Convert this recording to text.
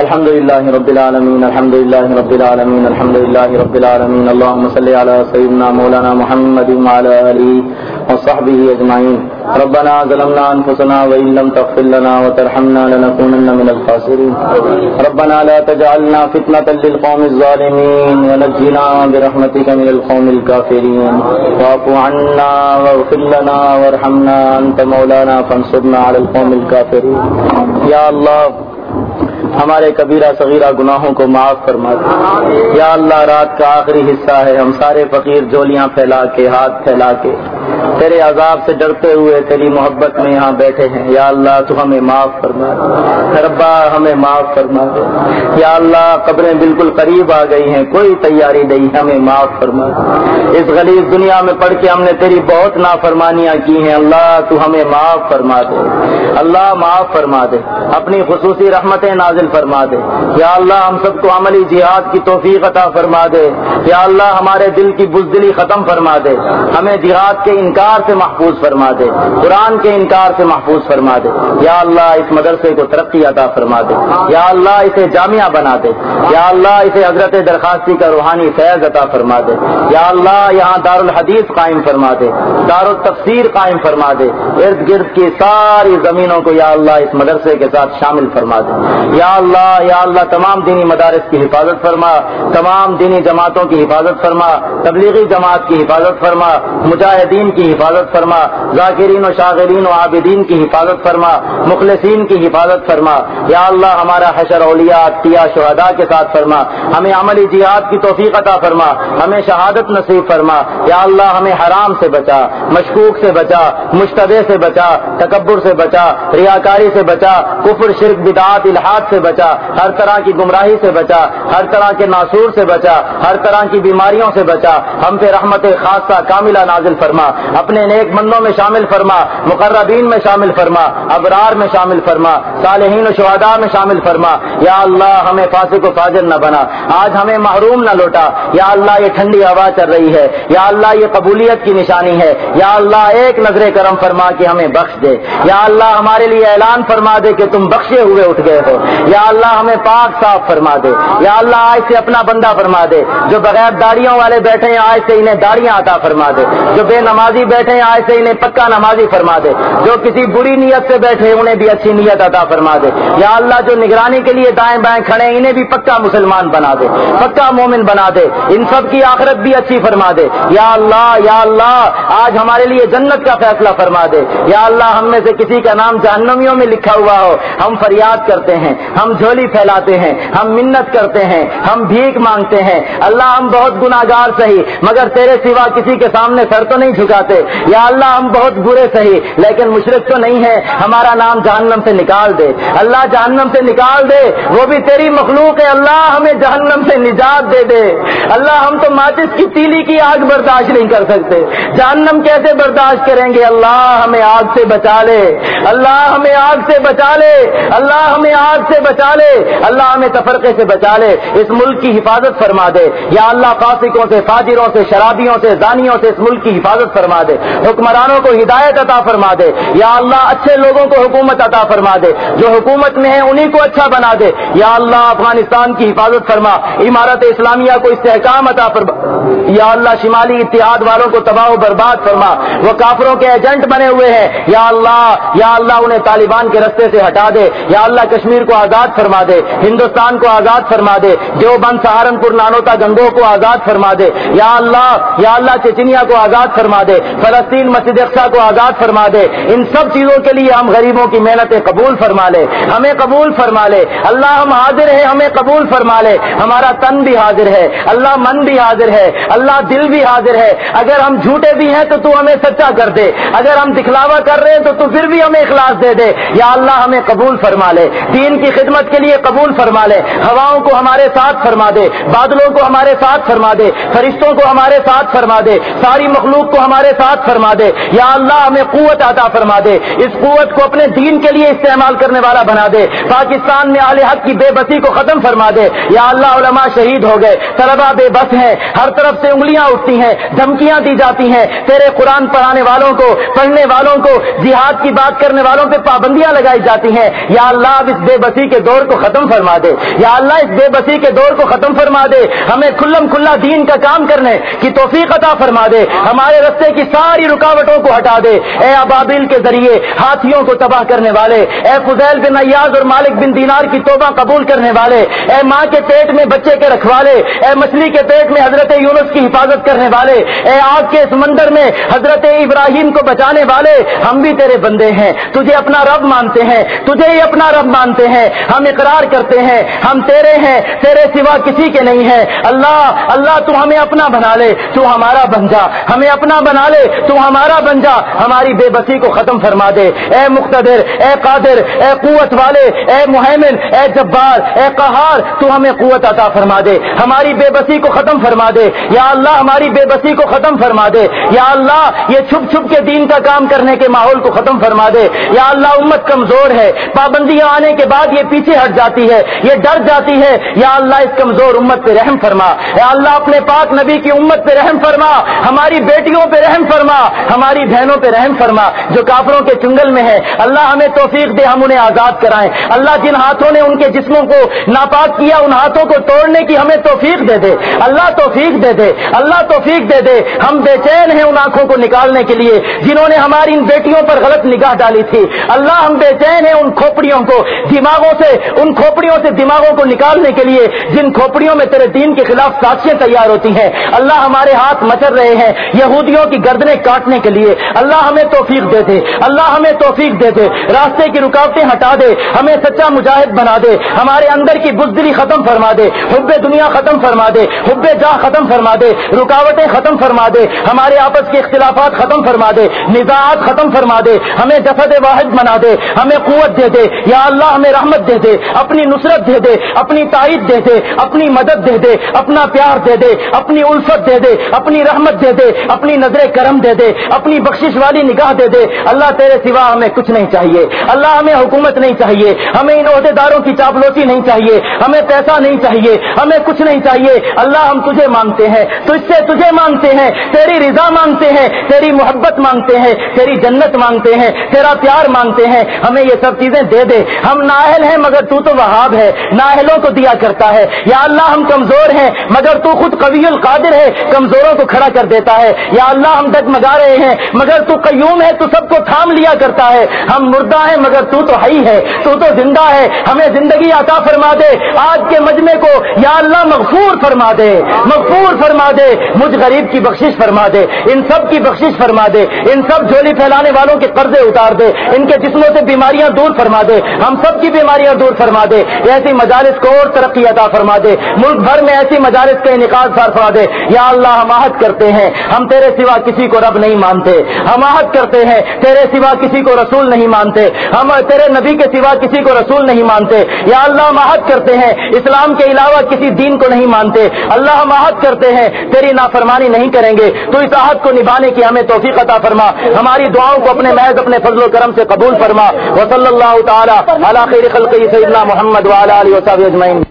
الحمد لله رب العالمين الحمد لله رب العالمين الحمد لله رب العالمين اللهم صل على سيدنا مولانا محمد وعلى اله وصحبه اجمعين ربنا ظلمنا انفسنا وان لم تغفر لنا وترحمنا لنكونن من الخاسرين ربنا لا تجعلنا فتنة للقوم الظالمين ونجنا برحمتك من القوم الكافرين واعف عنا واغفر لنا وارحمنا انت مولانا فانصرنا على القوم الكافرين یا اللہ ہمارے کبیرہ صغیرہ گناہوں کو معاف فرما دے۔ یا اللہ، رات کا آخری حصہ ہے۔ ہم سارے فقیر جولیاں پھیلا کے، ہاتھ پھیلا کے۔ تیرے عذاب سے ڈرتے ہوئے تیری محبت میں یہاں بیٹھے ہیں۔ یا اللہ، تو ہمیں معاف فرما۔ دے ربا، ہمیں معاف فرما۔ دے یا اللہ، قبریں بالکل قریب آ گئی ہیں۔ کوئی تیاری نہیں، ہمیں معاف فرما۔ دے اس غلیظ دنیا میں پڑھ کے ہم نے تیری بہت نافرمانیاں کی ہیں۔ اللہ، تو ہمیں معاف فرما دے۔ اللہ، معاف فرما دے۔ اپنی خصوصی رحمتیں نازل فرما دے۔ یا اللہ، ہم سب کو عملی جہاد کی توفیق عطا فرما دے۔ یا اللہ، ہمارے دل کی بزدلی ختم فرما دے۔ ہمیں جہاد کے انکار سے محفوظ فرما دے۔ قرآن کے انکار سے محفوظ فرما دے۔ یا اللہ، اس مدرسے کو ترقی عطا فرما دے۔ یا اللہ، اسے جامعہ بنا دے۔ یا اللہ، اسے حضرت درخواستی کا روحانی فیض عطا فرما دے۔ یا اللہ، یہاں دار الحدیث قائم فرما دے۔ دار التفسیر قائم فرما دے۔ ارد گرد کی ساری زمینوں کو یا اللہ اس مدرسے کے ساتھ شامل فرما دے۔ یا اللہ یا اللہ، تمام دینی مدارس کی حفاظت فرما۔ تمام دینی جماعتوں کی حفاظت فرما۔ تبلیغی جماعت کی حفاظت فرما۔ مجاہدین کی حفاظت فرما، ذاکرین و شاغرین و عابدین کی حفاظت فرما، مخلصین کی حفاظت فرما۔ یا اللہ، ہمارا حشر اولیاء اطیا شہداء کے ساتھ فرما۔ ہمیں عملی جہاد کی توفیق عطا فرما۔ ہمیں شہادت نصیب فرما۔ یا اللہ، ہمیں حرام سے بچا، مشکوک سے بچا مشتبے سے بچا، تکبر سے بچا، ریاکاری سے بچا، کفر، شرک، بدعات الحاد سے بچا، ہر طرح کی گمراہی سے بچا، ہر طرح کے ناسور سے بچا، ہر طرح کی بیماریوں سے بچا۔ ہم پہ رحمت خاصہ کاملہ نازل فرما۔ اپنے نیک مندوں میں شامل فرما، مقربین میں شامل فرما، ابرار میں شامل فرما، صالحین و شہداء میں شامل فرما۔ یا اللہ، ہمیں فاسق و فاجر نہ بنا۔ آج ہمیں محروم نہ لوٹا۔ یا اللہ، یہ ٹھنڈی ہوا چل رہی ہے۔ یا اللہ، یہ قبولیت کی نشانی ہے۔ یا اللہ، ایک نظر کرم فرما کے ہمیں بخش دے۔ یا اللہ، ہمارے لیے اعلان فرما دے کہ تم بخشے ہوئے اٹھ گئے ہو۔ یا اللہ، ہمیں پاک صاف فرما دے۔ یا اللہ، آج سے اپنا بندہ فرما دے۔ جو بغیر داڑیوں والے بیٹھے ہیں، آج سے انہیں داڑیاں عطا فرما دے۔ جو بے نماز نمازی بیٹھے ہیں، آج سے انہیں پکا نمازی فرما دے۔ جو کسی بری نیت سے بیٹھے انہیں بھی اچھی نیت عطا فرما دے۔ یا اللہ، جو نگرانی کے لیے دائیں بائیں کھڑے ہیں، انہیں بھی پکا مسلمان بنا دے۔ پکا مومن بنا دے۔ ان سب کی آخرت بھی اچھی فرما دے۔ یا اللہ یا اللہ، آج ہمارے لیے جنت کا فیصلہ فرما دے۔ یا اللہ، ہم میں سے کسی کا نام جہنمیوں میں لکھا ہوا ہو۔ ہم فریاد کرتے ہیں، ہم جھولی پھیلاتے ہیں، ہم منت کرتے ہیں، ہم بھیک مانگتے ہیں۔ اللہ، ہم بہت گناگار سہی مگر تیرے سوا کسی کے سامنے سر تو نہیں جھکا جھکاتے یا اللہ، ہم بہت برے سہی لیکن مشرق تو نہیں ہے ہمارا نام جہنم سے نکال دے۔ اللہ جہنم سے نکال دے۔ وہ بھی تیری مخلوق ہے۔ اللہ ہمیں جہنم سے نجات دے دے۔ اللہ، ہم تو ماچس کی تیلی کی آگ برداشت نہیں کر سکتے۔ جہنم کیسے برداشت کریں گے؟ اللہ ہمیں آگ سے بچا لے۔ اللہ ہمیں آگ سے بچا لے۔ اللہ ہمیں آگ سے بچا لے۔ اللہ ہمیں تفرقے سے بچا لے۔ اس ملک کی حفاظت فرما دے۔ یا اللہ، فاسقوں سے، فاجروں سے، شرابیوں سے دانیوں سے اس ملک کی حفاظت فرما دے۔ حکمرانوں کو ہدایت عطا فرما دے۔ یا اللہ، اچھے لوگوں کو حکومت عطا فرما دے۔ جو حکومت میں ہے انہی کو اچھا بنا دے۔ یا اللہ، افغانستان کی حفاظت فرما۔ عمارت اسلامیہ کو استحکام عطا فرما۔ یا اللہ، شمالی اتحاد والوں کو تباہ و برباد فرما۔ وہ کافروں کے ایجنٹ بنے ہوئے ہیں۔ یا اللہ یا اللہ، انہیں طالبان کے رستے سے ہٹا دے۔ یا اللہ، کشمیر کو آزاد فرما دے۔ ہندوستان کو آزاد فرما دے۔ دیوبند، سہارنپور نانوتا گنگو کو آزاد فرما دے۔ یا اللہ یا اللہ، چچنیا کو آزاد فرما دے۔ فلسطین مسجد اقسا کو آزاد فرما دے۔ ان سب چیزوں کے لیے ہم غریبوں کی محنتیں قبول فرما لے۔ ہمیں قبول فرما لے۔ اللہ ہم حاضر ہیں، ہمیں قبول فرما لے۔ ہمارا تن بھی حاضر ہے، اللہ من بھی حاضر ہے، اللہ دل بھی حاضر ہے۔ اگر ہم جھوٹے بھی ہیں تو تو ہمیں سچا کر دے۔ اگر ہم دکھلاوا کر رہے ہیں تو تو پھر بھی ہمیں اخلاص دے دے۔ یا اللہ ہمیں قبول فرما لے۔ دین کی خدمت کے لیے قبول فرما لے۔ ہواؤں کو ہمارے ساتھ فرما دے۔ بادلوں کو ہمارے ساتھ فرما دے۔ فرشتوں کو ہمارے ساتھ فرما دے۔ ساری مخلوق کو ہمارے ہمارے ساتھ فرما دے، یا اللہ ہمیں قوت عطا فرما دے، اس قوت کو اپنے دین کے لیے استعمال کرنے والا بنا دے، پاکستان میں اعلی حق کی بے بسی کو ختم فرما دے۔ یا اللہ علماء شہید ہو گئے طلبا بے بس ہیں، ہر طرف سے انگلیاں اٹھتی ہیں، دھمکیاں دی جاتی ہیں۔ تیرے قرآن پڑھانے والوں کو، پڑھنے والوں کو، جہاد کی بات کرنے والوں پہ پابندیاں لگائی جاتی ہیں۔ یا اللہ اب اس بے بسی کے دور کو ختم فرما دے۔ یا اللہ اس بے بسی کے دور کو ختم فرما دے۔ ہمیں کھلم کھلا دین کا کام کرنے کی توفیق عطا فرما دے۔ ہمارے رستے کی ساری رکاوٹوں کو ہٹا دے۔ اے ابابل کے ذریعے ہاتھیوں کو تباہ کرنے والے، اے فضیل بن نیاز اور مالک بن دینار کی توبہ قبول کرنے والے، اے ماں کے پیٹ میں بچے کے رکھوالے، اے مچھلی کے پیٹ میں حضرت یونس کی حفاظت کرنے والے، اے آگ کے سمندر میں حضرت ابراہیم کو بچانے والے، ہم بھی تیرے بندے ہیں۔ تجھے اپنا رب مانتے ہیں، تجھے ہی اپنا رب مانتے ہیں۔ ہم اقرار کرتے ہیں، ہم تیرے ہیں، تیرے سوا کسی کے نہیں ہیں۔ اللہ اللہ تو ہمیں اپنا بنا لے، تو ہمارا بن جا۔ ہمیں اپنا بنا لے تو ہمارا بن جا ہماری بے بسی کو ختم فرما دے۔ اے مقتدر، اے قادر، اے قوت والے، اے محمن اے جبار، اے قہار، تو ہمیں قوت عطا فرما دے۔ ہماری بے بسی کو ختم فرما دے۔ یا اللہ، ہماری بے بسی کو ختم فرما دے۔ یا اللہ، یہ چھپ چھپ کے دین کا کام کرنے کے ماحول کو ختم فرما دے۔ یا اللہ، امت کمزور ہے۔ پابندیاں آنے کے بعد یہ پیچھے ہٹ جاتی ہے، یہ ڈر جاتی ہے۔ یا اللہ، اس کمزور امت پہ رحم فرما۔ یا اللہ، اپنے پاک نبی کی امت پہ رحم فرما۔ ہماری بیٹیوں پہ رحم فرما، ہماری بہنوں پہ رحم فرما، جو کافروں کے چنگل میں ہے اللہ ہمیں توفیق دے، ہم انہیں آزاد کرائیں۔ اللہ جن ہاتھوں نے ان کے جسموں کو ناپاک کیا، ان ہاتھوں کو توڑنے کی ہمیں توفیق دے دے۔ اللہ توفیق دے دے، اللہ توفیق دے دے۔ ہم بے چین ہیں ان آنکھوں کو نکالنے کے لیے، جنہوں نے ہماری ان بیٹیوں پر غلط نگاہ ڈالی تھی۔ اللہ ہم بے چین ہیں ان کھوپڑیوں کو، دماغوں سے، ان کھوپڑیوں سے دماغوں کو نکالنے کے لیے، جن کھوپڑیوں میں تیرے دین کے خلاف سازشیں تیار ہوتی ہیں۔ اللہ ہمارے ہاتھ مچر رہے ہیں، یہودیوں کی گردنیں کاٹنے کے لیے اللہ ہمیں توفیق دے دے اللہ ہمیں توفیق دے دے راستے کی رکاوٹیں ہٹا دے ہمیں سچا مجاہد بنا دے ہمارے اندر کی بزدلی ختم فرما دے حب دنیا ختم فرما دے حب جا ختم فرما دے رکاوٹیں ختم فرما دے ہمارے آپس کے اختلافات ختم فرما دے نزاعات ختم فرما دے ہمیں جسد واحد بنا دے ہمیں قوت دے دے یا اللہ ہمیں رحمت دے دے اپنی نصرت دے دے اپنی تائید دے دے اپنی مدد دے دے اپنا پیار دے دے اپنی الفت دے دے اپنی رحمت دے دے اپنی نظر کرم دے دے، اپنی بخشش والی نگاہ دے دے۔ اللہ تیرے سوا ہمیں کچھ نہیں چاہیے۔ اللہ ہمیں حکومت نہیں چاہیے۔ ہمیں ان عہدے داروں کی چاپلوسی نہیں چاہیے۔ ہمیں پیسہ نہیں چاہیے۔ ہمیں کچھ نہیں چاہیے۔ اللہ ہم تجھے مانگتے ہیں۔ تجھ سے تجھے مانگتے ہیں۔ تیری رضا مانگتے ہیں۔ تیری محبت مانگتے ہیں۔ تیری جنت مانگتے ہیں۔ تیرا پیار مانگتے ہیں۔ ہمیں یہ سب چیزیں دے دے۔ ہم نااہل ہیں مگر تو تو وہاب ہے۔ نااہلوں کو دیا کرتا ہے۔ یا اللہ ہم کمزور ہیں مگر تو خود قوی القادر ہے۔ کمزوروں کو کھڑا کر دیتا ہے۔ یا اللہ ہم ڈگمگا رہے ہیں، مگر تو قیوم ہے، تو سب کو تھام لیا کرتا ہے۔ ہم مردہ ہیں، مگر تو تو ہی ہے، تو تو زندہ ہے۔ ہمیں زندگی عطا فرما دے۔ آج کے مجمے کو یا اللہ مغفور فرما دے۔ مغفور فرما دے۔ مجھ غریب کی بخشش فرما دے۔ ان سب کی بخشش فرما دے۔ ان سب جھولی پھیلانے والوں کے قرضے اتار دے۔ ان کے جسموں سے بیماریاں دور فرما دے۔ ہم سب کی بیماریاں دور فرما دے۔ ایسی مجالس کو اور ترقی عطا فرما دے۔ ملک بھر میں ایسی مجالس کا انعقاد فرما دے۔ یا اللہ ہم عہد کرتے ہیں۔ ہم تیرے سوا کسی کو رب نہیں مانتے۔ ہم عہد کرتے ہیں، تیرے سوا کسی کو رسول نہیں مانتے۔ ہم تیرے نبی کے سوا کسی کو رسول نہیں مانتے۔ یا اللہ، ہم عہد کرتے ہیں، اسلام کے علاوہ کسی دین کو نہیں مانتے۔ اللہ، ہم عہد کرتے ہیں، تیری نافرمانی نہیں کریں گے۔ تو اس عہد کو نبھانے کی ہمیں توفیق عطا فرما۔ ہماری دعاؤں کو اپنے محض، اپنے فضل و کرم سے قبول فرما۔ وصلی اللہ تعالیٰ خیر خلقی سیدنا محمد وعلی علیہ وصحبہ اجمعین۔